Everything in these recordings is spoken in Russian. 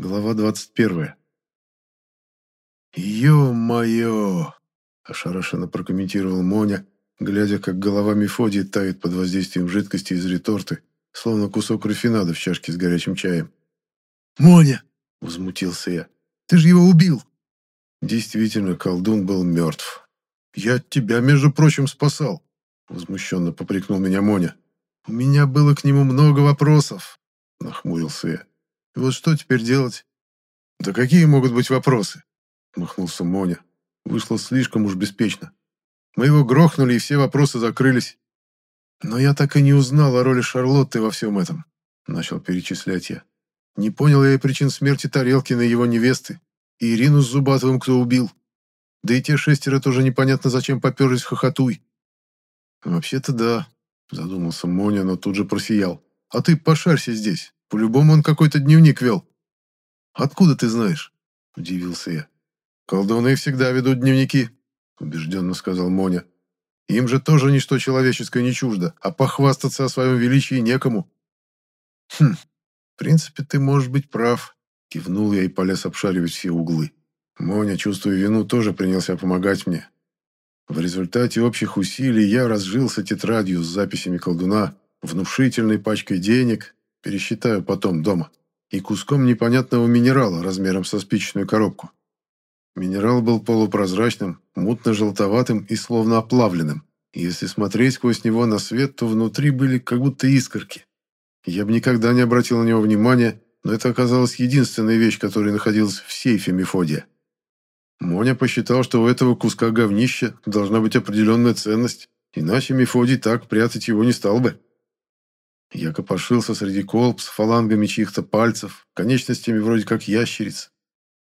Глава 21. «Ё-моё!» – ошарашенно прокомментировал Моня, глядя, как голова Мефодии тает под воздействием жидкости из реторты, словно кусок рафинада в чашке с горячим чаем. «Моня!» – возмутился я. «Ты же его убил!» Действительно, колдун был мертв. «Я тебя, между прочим, спасал!» – возмущенно попрекнул меня Моня. «У меня было к нему много вопросов!» – нахмурился я. Вот что теперь делать? Да какие могут быть вопросы? Махнулся Моня. Вышло слишком уж беспечно. Мы его грохнули, и все вопросы закрылись. Но я так и не узнал о роли Шарлотты во всем этом. Начал перечислять я. Не понял я и причин смерти Тарелкина и его невесты. И Ирину с Зубатовым кто убил. Да и те шестеро тоже непонятно зачем поперлись в хохотуй. Вообще-то да, задумался Моня, но тут же просиял. А ты пошарься здесь. По-любому он какой-то дневник вел. Откуда ты знаешь? Удивился я. Колдуны всегда ведут дневники, убежденно сказал Моня. Им же тоже ничто человеческое не чуждо, а похвастаться о своем величии некому. Хм, в принципе, ты можешь быть прав, кивнул я и полез обшаривать все углы. Моня, чувствуя вину, тоже принялся помогать мне. В результате общих усилий я разжился тетрадью с записями колдуна, внушительной пачкой денег пересчитаю потом дома, и куском непонятного минерала размером со спичечную коробку. Минерал был полупрозрачным, мутно-желтоватым и словно оплавленным. Если смотреть сквозь него на свет, то внутри были как будто искорки. Я бы никогда не обратил на него внимания, но это оказалась единственная вещь, которая находилась в сейфе Мефодия. Моня посчитал, что у этого куска говнища должна быть определенная ценность, иначе Мефодий так прятать его не стал бы. Я копошился среди колб с фалангами чьих-то пальцев, конечностями вроде как ящериц.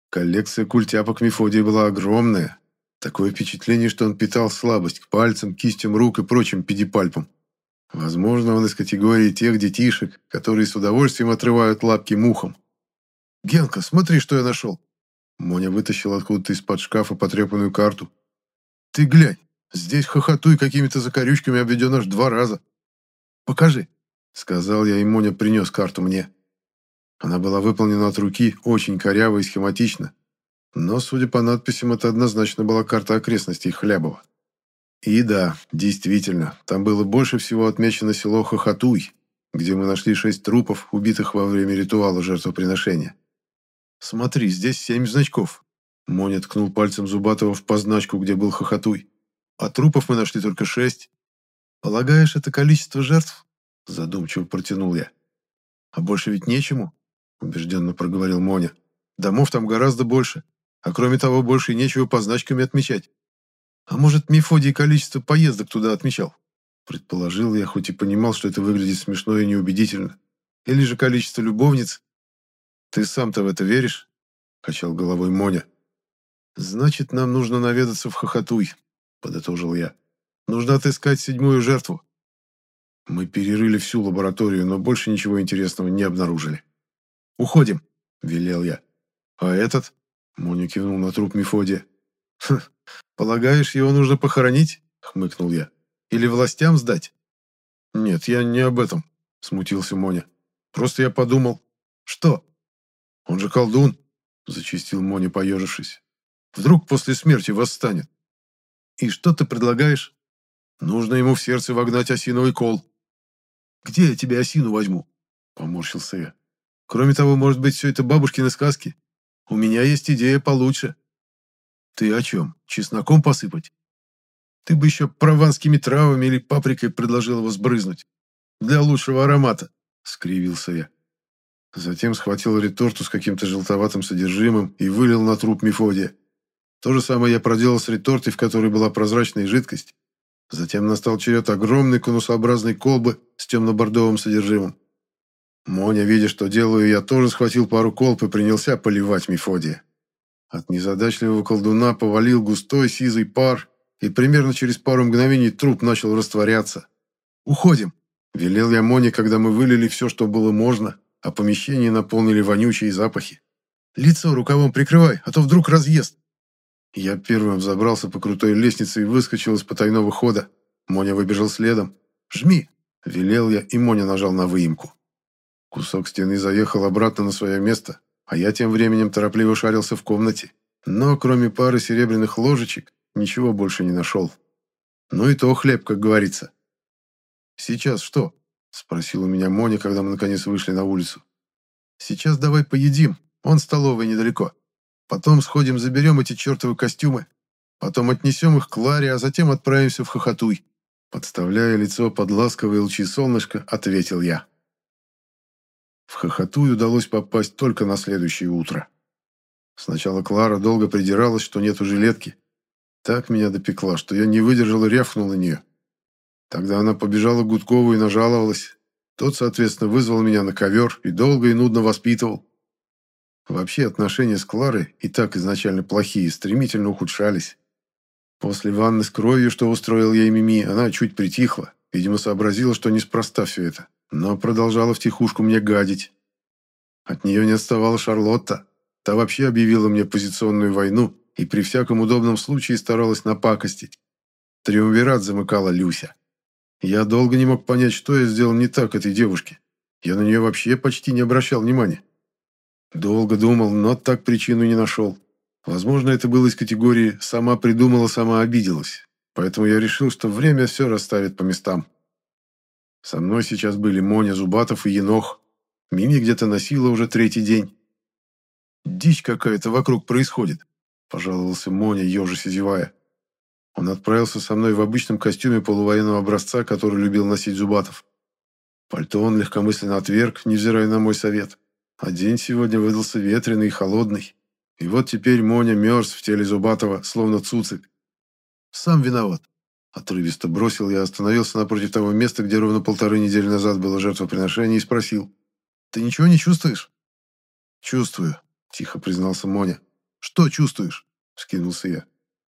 Коллекция культяпок Мефодия была огромная. Такое впечатление, что он питал слабость к пальцам, кистям рук и прочим педипальпам. Возможно, он из категории тех детишек, которые с удовольствием отрывают лапки мухам. «Генка, смотри, что я нашел!» Моня вытащил откуда-то из-под шкафа потрепанную карту. «Ты глянь, здесь хохотуй какими-то закорючками обведен аж два раза. Покажи!» Сказал я, и Моня принес карту мне. Она была выполнена от руки, очень коряво и схематично. Но, судя по надписям, это однозначно была карта окрестностей Хлябова. И да, действительно, там было больше всего отмечено село Хохотуй, где мы нашли шесть трупов, убитых во время ритуала жертвоприношения. «Смотри, здесь семь значков». Моня ткнул пальцем Зубатова в позначку, где был Хохотуй. «А трупов мы нашли только шесть. Полагаешь, это количество жертв?» Задумчиво протянул я. «А больше ведь нечему», — убежденно проговорил Моня. «Домов там гораздо больше. А кроме того, больше и нечего позначками отмечать. А может, Мефодий количество поездок туда отмечал?» Предположил я, хоть и понимал, что это выглядит смешно и неубедительно. «Или же количество любовниц?» «Ты сам-то в это веришь?» — качал головой Моня. «Значит, нам нужно наведаться в Хохотуй», — подытожил я. «Нужно отыскать седьмую жертву. Мы перерыли всю лабораторию, но больше ничего интересного не обнаружили. «Уходим», — велел я. «А этот?» — Моня кивнул на труп Мефодия. «Хм, полагаешь, его нужно похоронить?» — хмыкнул я. «Или властям сдать?» «Нет, я не об этом», — смутился Моня. «Просто я подумал». «Что?» «Он же колдун», — зачистил Моня, поежившись. «Вдруг после смерти восстанет». «И что ты предлагаешь?» «Нужно ему в сердце вогнать осиновый кол», где я тебе осину возьму?» Поморщился я. «Кроме того, может быть, все это бабушкины сказки? У меня есть идея получше». «Ты о чем? Чесноком посыпать?» «Ты бы еще прованскими травами или паприкой предложил его сбрызнуть. Для лучшего аромата», — скривился я. Затем схватил реторту с каким-то желтоватым содержимым и вылил на труп Мефодия. То же самое я проделал с ретортой, в которой была прозрачная жидкость, Затем настал черед огромной конусообразной колбы с темно-бордовым содержимым. Моня, видя, что делаю, я тоже схватил пару колб и принялся поливать Мефодия. От незадачливого колдуна повалил густой сизый пар, и примерно через пару мгновений труп начал растворяться. «Уходим!» – велел я Моне, когда мы вылили все, что было можно, а помещение наполнили вонючие запахи. «Лицо рукавом прикрывай, а то вдруг разъест!» Я первым забрался по крутой лестнице и выскочил из потайного хода. Моня выбежал следом. «Жми!» – велел я, и Моня нажал на выемку. Кусок стены заехал обратно на свое место. а я тем временем торопливо шарился в комнате. Но кроме пары серебряных ложечек, ничего больше не нашел. Ну и то хлеб, как говорится. «Сейчас что?» – спросил у меня Моня, когда мы наконец вышли на улицу. «Сейчас давай поедим, он столовая недалеко. Потом сходим заберем эти чертовы костюмы. Потом отнесем их к Ларе, а затем отправимся в Хохотуй». Подставляя лицо под ласковые лучи солнышка, ответил я. В Хохотуй удалось попасть только на следующее утро. Сначала Клара долго придиралась, что нету жилетки. Так меня допекла, что я не выдержал и рявкнул на нее. Тогда она побежала к Гудкову и нажаловалась. Тот, соответственно, вызвал меня на ковер и долго и нудно воспитывал. Вообще отношения с Кларой, и так изначально плохие, стремительно ухудшались. После ванны с кровью, что устроил ей Мими, она чуть притихла. Видимо, сообразила, что неспроста все это. Но продолжала втихушку мне гадить. От нее не отставала Шарлотта. Та вообще объявила мне позиционную войну и при всяком удобном случае старалась напакостить. Триумвират замыкала Люся. Я долго не мог понять, что я сделал не так этой девушке. Я на нее вообще почти не обращал внимания. Долго думал, но так причину не нашел. Возможно, это было из категории «сама придумала, сама обиделась». Поэтому я решил, что время все расставит по местам. Со мной сейчас были Моня, Зубатов и Енох. Мими где-то носила уже третий день. «Дичь какая-то вокруг происходит», – пожаловался Моня, ежась и зевая. Он отправился со мной в обычном костюме полувоенного образца, который любил носить Зубатов. Пальто он легкомысленно отверг, невзирая на мой совет. А день сегодня выдался ветреный и холодный. И вот теперь Моня мерз в теле Зубатова, словно цуцик. «Сам виноват», — отрывисто бросил я, остановился напротив того места, где ровно полторы недели назад было жертвоприношение, и спросил. «Ты ничего не чувствуешь?» «Чувствую», — тихо признался Моня. «Что чувствуешь?» — вскинулся я.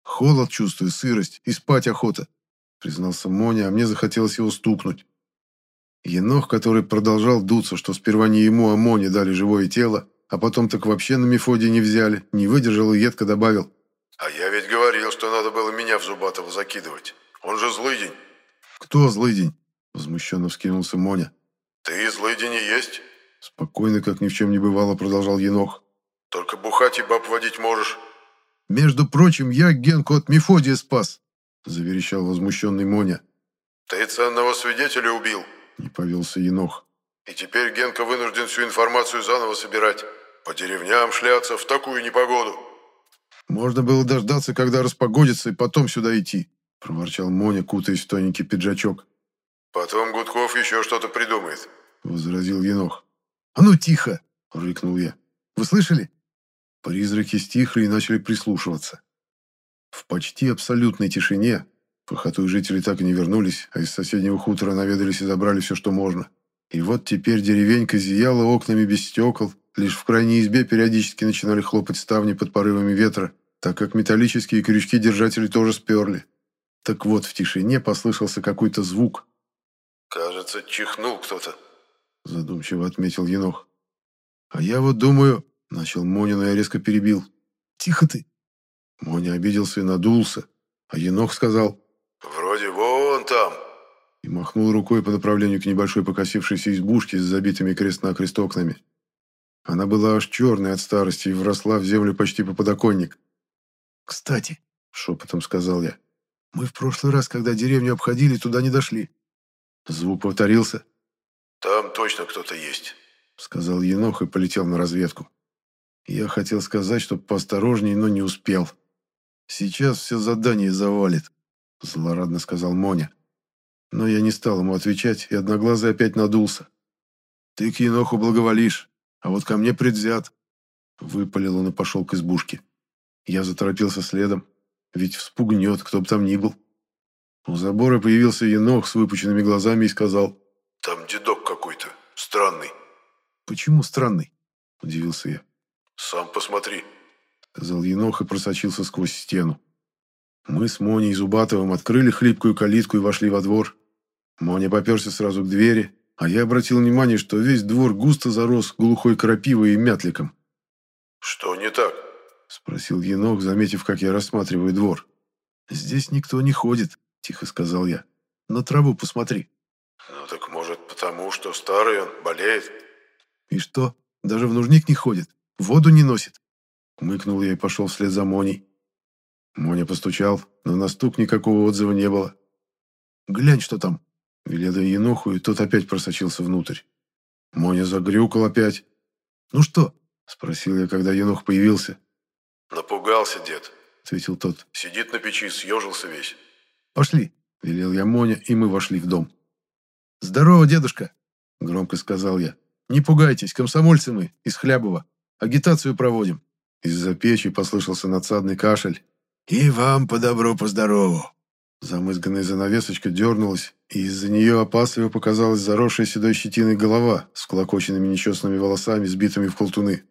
«Холод чувствую, сырость и спать охота», — признался Моня, а мне захотелось его стукнуть. Енох, который продолжал дуться, что сперва не ему, а Моне дали живое тело, а потом так вообще на Мефодия не взяли, не выдержал и едко добавил. «А я ведь говорил, что надо было меня в Зубатого закидывать. Он же злый день». «Кто злый день?» – возмущенно вскинулся Моня. «Ты злый день и есть?» Спокойно, как ни в чем не бывало, продолжал Енох. «Только бухать и баб водить можешь». «Между прочим, я Генку от Мефодия спас», – заверещал возмущенный Моня. «Ты ценного свидетеля убил», – не повелся Енох. «И теперь Генка вынужден всю информацию заново собирать». По деревням шляться в такую непогоду. Можно было дождаться, когда распогодится, и потом сюда идти, проворчал Моня, кутаясь в тоненький пиджачок. Потом Гудков еще что-то придумает, возразил Енох. А ну тихо, рыкнул я. Вы слышали? Призраки стихли и начали прислушиваться. В почти абсолютной тишине Похотую жители так и не вернулись, а из соседнего хутора наведались и забрали все, что можно. И вот теперь деревенька зияла окнами без стекол, Лишь в крайней избе периодически начинали хлопать ставни под порывами ветра, так как металлические крючки держатели тоже сперли. Так вот, в тишине послышался какой-то звук. «Кажется, чихнул кто-то», — задумчиво отметил Енох. «А я вот думаю...» — начал Моня, но я резко перебил. «Тихо ты!» Моня обиделся и надулся, а Енох сказал... «Вроде вон там!» И махнул рукой по направлению к небольшой покосившейся избушке с забитыми крест-накрест окнами. Она была аж черной от старости и вросла в землю почти по подоконник. «Кстати», — шепотом сказал я, — «мы в прошлый раз, когда деревню обходили, туда не дошли». Звук повторился. «Там точно кто-то есть», — сказал Енох и полетел на разведку. Я хотел сказать, чтобы поосторожнее, но не успел. «Сейчас все задание завалит», — злорадно сказал Моня. Но я не стал ему отвечать, и одноглазый опять надулся. «Ты к Еноху благоволишь. А вот ко мне предвзят. Выпалил он и пошел к избушке. Я заторопился следом, ведь вспугнет, кто бы там ни был. У забора появился енох с выпученными глазами и сказал, «Там дедок какой-то, странный». «Почему странный?» – удивился я. «Сам посмотри», – сказал енох и просочился сквозь стену. Мы с Моней и Зубатовым открыли хлипкую калитку и вошли во двор. Моня поперся сразу к двери, а я обратил внимание, что весь двор густо зарос глухой крапивой и мятликом. «Что не так?» – спросил енох, заметив, как я рассматриваю двор. «Здесь никто не ходит», – тихо сказал я. «На траву посмотри». «Ну так может потому, что старый он, болеет?» «И что, даже в нужник не ходит?» Воду не носит. Мыкнул я и пошел вслед за Моней. Моня постучал, но на стук никакого отзыва не было. «Глянь, что там!» Велел я Еноху, и тот опять просочился внутрь. Моня загрюкал опять. «Ну что?» – спросил я, когда Енох появился. «Напугался дед», – ответил тот. «Сидит на печи, съежился весь». «Пошли», – велел я Моня, и мы вошли в дом. «Здорово, дедушка», – громко сказал я. «Не пугайтесь, комсомольцы мы, из Хлябова. Агитацию проводим». Из-за печи послышался надсадный кашель. «И вам по добру, по здорову». Замызганная занавесочка дернулась, и из-за нее опасливо показалась заросшая седой щетиной голова с клокоченными нечестными волосами, сбитыми в колтуны.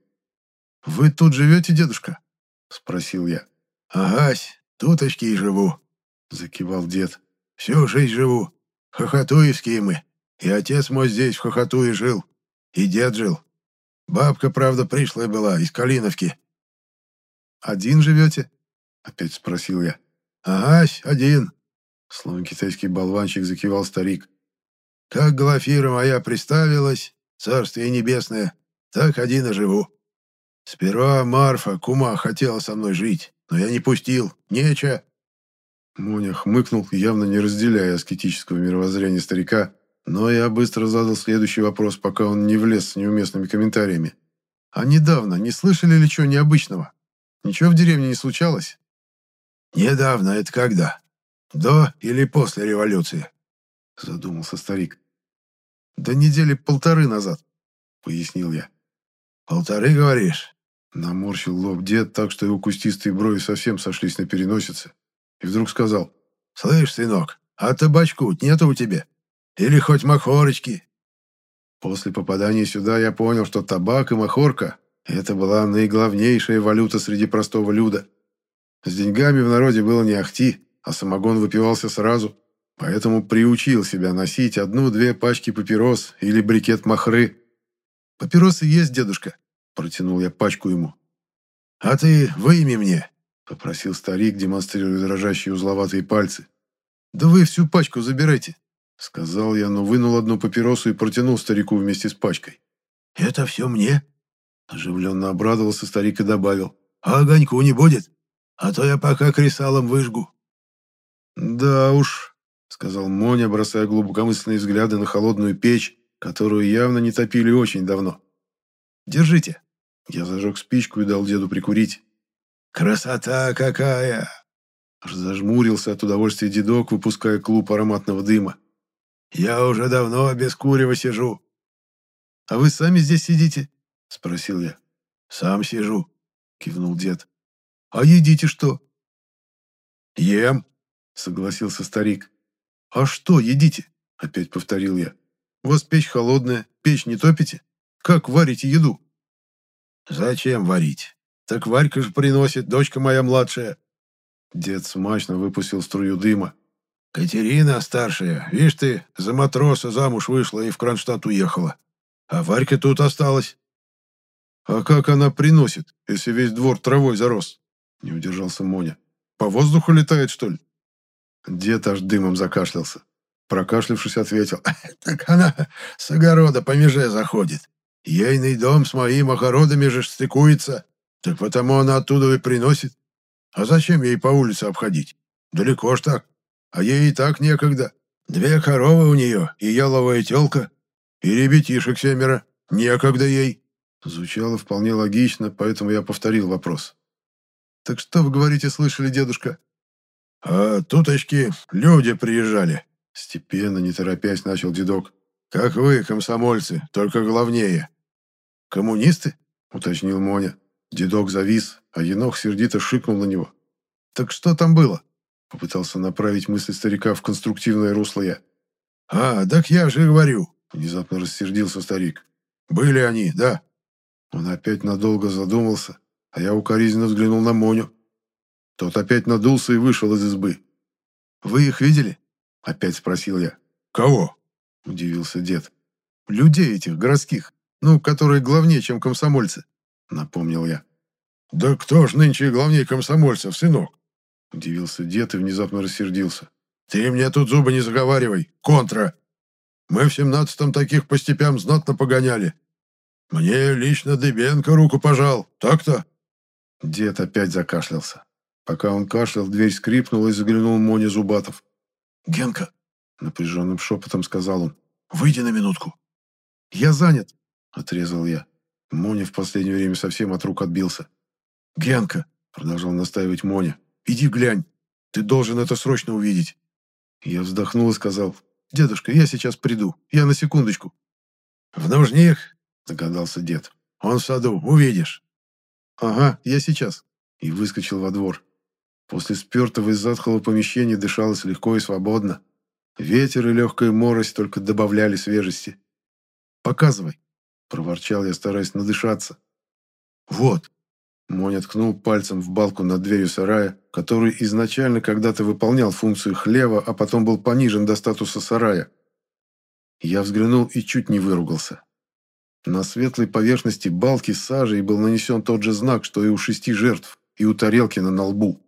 «Вы тут живете, дедушка?» – спросил я. «Агась, туточки и живу», – закивал дед. «Всю жизнь живу. Хохотуевские мы. И отец мой здесь в Хохотуе жил. И дед жил. Бабка, правда, пришлая была, из Калиновки». «Один живете?» – опять спросил я. «Агась, один», Словно китайский болванчик закивал старик. «Как Глафира моя приставилась, царствие небесное, так один и живу. Сперва Марфа, кума, хотела со мной жить, но я не пустил, нече». Моня хмыкнул, явно не разделяя аскетического мировоззрения старика, но я быстро задал следующий вопрос, пока он не влез с неуместными комментариями. «А недавно не слышали ли чего необычного? Ничего в деревне не случалось?» «Недавно это когда?» «До или после революции?» – задумался старик. «Да недели полторы назад», – пояснил я. «Полторы, говоришь?» Наморщил лоб дед так, что его кустистые брови совсем сошлись на переносице. И вдруг сказал. «Слышь, сынок, а табачку нету у тебя? Или хоть махорочки?» После попадания сюда я понял, что табак и махорка – это была наиглавнейшая валюта среди простого люда. С деньгами в народе было не ахти, а самогон выпивался сразу, поэтому приучил себя носить одну-две пачки папирос или брикет махры. «Папиросы есть, дедушка», — протянул я пачку ему. «А ты выйми мне», — попросил старик, демонстрируя дрожащие узловатые пальцы. «Да вы всю пачку забирайте», — сказал я, но вынул одну папиросу и протянул старику вместе с пачкой. «Это все мне?» Оживленно обрадовался старик и добавил. «А огоньку не будет? А то я пока кресалом выжгу». «Да уж», — сказал Моня, бросая глубокомысленные взгляды на холодную печь, которую явно не топили очень давно. «Держите». Я зажег спичку и дал деду прикурить. «Красота какая!» Аж зажмурился от удовольствия дедок, выпуская клуб ароматного дыма. «Я уже давно без курева сижу». «А вы сами здесь сидите?» — спросил я. «Сам сижу», — кивнул дед. «А едите что?» «Ем», согласился старик. «А что едите?» – опять повторил я. «У вас печь холодная, печь не топите? Как варите еду?» «Зачем варить? Так Варька же приносит, дочка моя младшая». Дед смачно выпустил струю дыма. «Катерина старшая, видишь ты, за матроса замуж вышла и в Кронштадт уехала. А Варька тут осталась». «А как она приносит, если весь двор травой зарос?» Не удержался Моня. «По воздуху летает, что ли?» Дед аж дымом закашлялся. Прокашлявшись, ответил. «Так она с огорода по меже заходит. Ейный дом с моим огородами же стыкуется. Так потому она оттуда и приносит. А зачем ей по улице обходить? Далеко ж так. А ей и так некогда. Две коровы у нее и яловая телка. И ребятишек семеро. Некогда ей». Звучало вполне логично, поэтому я повторил вопрос. «Так что вы говорите, слышали, дедушка?» «А туточки люди приезжали», — степенно, не торопясь, начал дедок. «Как вы, комсомольцы, только главнее». «Коммунисты?» — уточнил Моня. Дедок завис, а Енох сердито шикнул на него. «Так что там было?» — попытался направить мысли старика в конструктивное русло я. «А, так я же говорю», — внезапно рассердился старик. «Были они, да». Он опять надолго задумался, а я укоризненно взглянул на Моню. Тот опять надулся и вышел из избы. «Вы их видели?» – опять спросил я. «Кого?» – удивился дед. «Людей этих, городских, ну, которые главнее, чем комсомольцы», – напомнил я. «Да кто ж нынче главнее комсомольцев, сынок?» – удивился дед и внезапно рассердился. «Ты мне тут зубы не заговаривай, контра! Мы в семнадцатом таких по степям знатно погоняли. Мне лично Дыбенко руку пожал. Так-то?» Дед опять закашлялся. Пока он кашлял, дверь скрипнула и заглянул Моня Зубатов. «Генка!» — напряженным шепотом сказал он. «Выйди на минутку». «Я занят!» — отрезал я. Моня в последнее время совсем от рук отбился. «Генка!» — продолжал настаивать Моня. «Иди глянь. Ты должен это срочно увидеть». Я вздохнул и сказал. «Дедушка, я сейчас приду. Я на секундочку». «В нужних?» — догадался дед. «Он в саду. Увидишь». «Ага, я сейчас». И выскочил во двор. После спертого из затхлого помещения дышалось легко и свободно. Ветер и легкая морось только добавляли свежести. «Показывай», — проворчал я, стараясь надышаться. «Вот». Моня ткнул пальцем в балку над дверью сарая, который изначально когда-то выполнял функцию хлева, а потом был понижен до статуса сарая. Я взглянул и чуть не выругался. На светлой поверхности балки с сажей был нанесен тот же знак, что и у шести жертв, и у Тарелкина на лбу.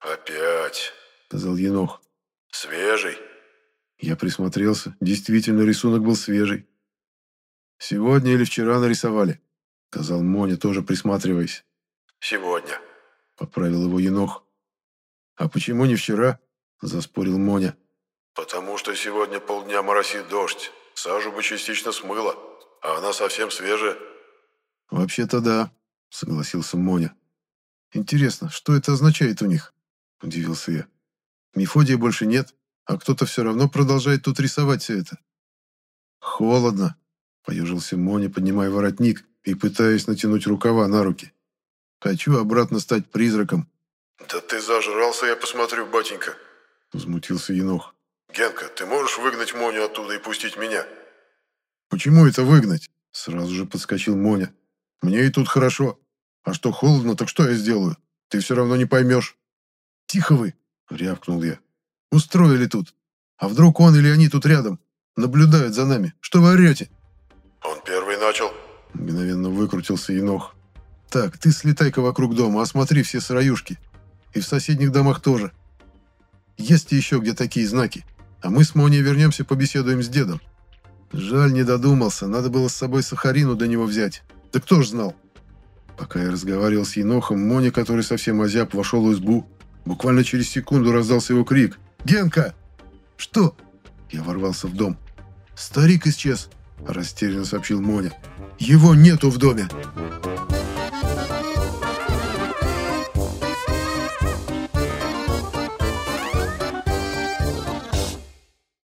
«Опять», — сказал Енох. «Свежий?» Я присмотрелся. Действительно, рисунок был свежий. «Сегодня или вчера нарисовали», — сказал Моня, тоже присматриваясь. «Сегодня», — поправил его Енох. «А почему не вчера?» — заспорил Моня. «Потому что сегодня полдня моросит дождь. Сажу бы частично смыло, а она совсем свежая». «Вообще-то да», — согласился Моня. «Интересно, что это означает у них?» – удивился я. «Мефодия больше нет, а кто-то все равно продолжает тут рисовать все это». «Холодно», – поежился Моня, поднимая воротник и пытаясь натянуть рукава на руки. «Хочу обратно стать призраком». «Да ты зажрался, я посмотрю, батенька», – возмутился Енох. «Генка, ты можешь выгнать Моню оттуда и пустить меня?» «Почему это выгнать?» – сразу же подскочил Моня. «Мне и тут хорошо. А что холодно, так что я сделаю? Ты все равно не поймешь». «Тихо вы!» — рявкнул я. «Устроили тут. А вдруг он или они тут рядом? Наблюдают за нами. Что вы орете?» «Он первый начал», — мгновенно выкрутился Енох. «Так, ты слетай-ка вокруг дома, осмотри все сыроюшки. И в соседних домах тоже. Есть еще где такие знаки. А мы с Моней вернемся, побеседуем с дедом. Жаль, не додумался. Надо было с собой Сахарину до него взять. Да кто ж знал?» Пока я разговаривал с Енохом, Моня, который совсем озяб, вошел в избу, Буквально через секунду раздался его крик. «Генка!» «Что?» Я ворвался в дом. «Старик исчез», – растерянно сообщил Моня. «Его нету в доме!»